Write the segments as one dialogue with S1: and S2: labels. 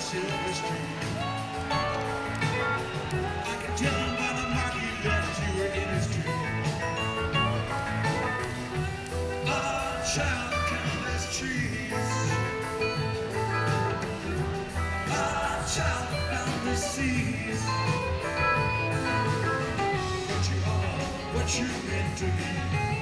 S1: silver stream. I can tell by the mark he left you were in his dream. A child countless trees. A child boundless seas. What you are, what you meant to be.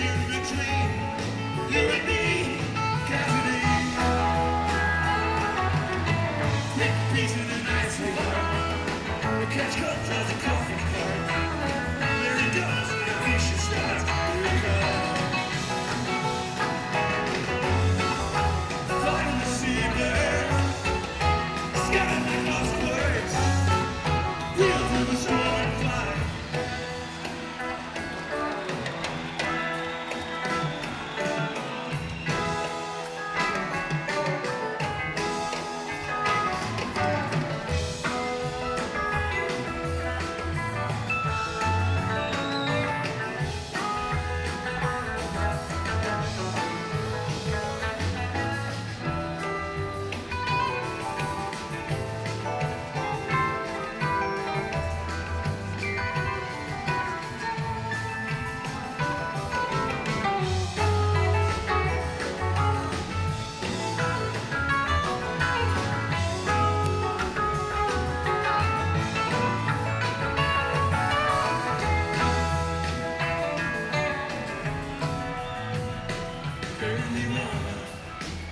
S1: Woman,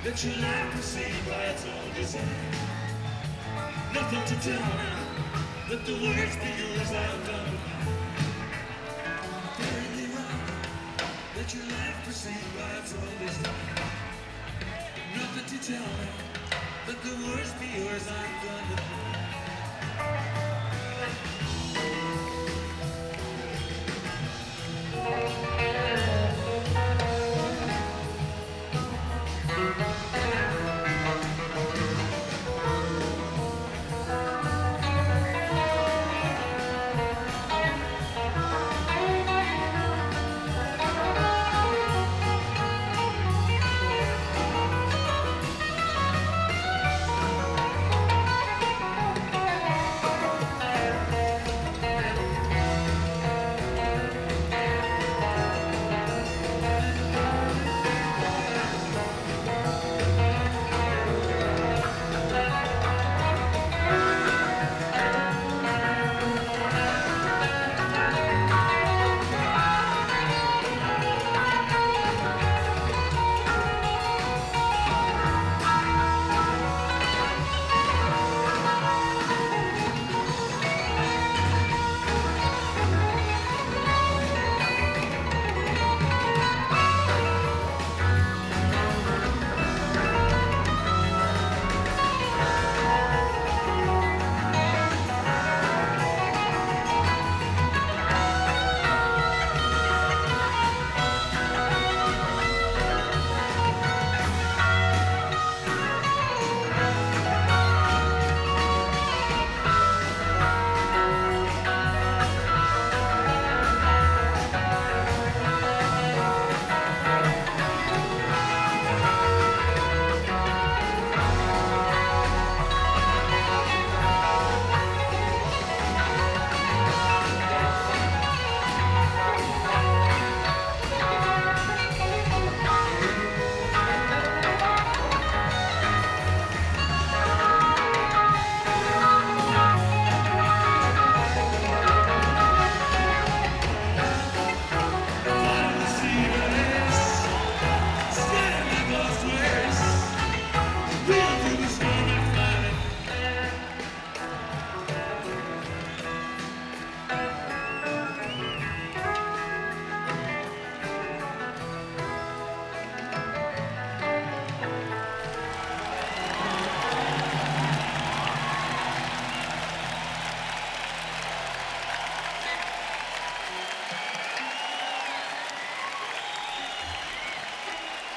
S1: that your life was saved by its own design. Nothing to tell now, let the words be yours, I've done woman, that by its own design. Nothing to tell now, let the words be yours, I've done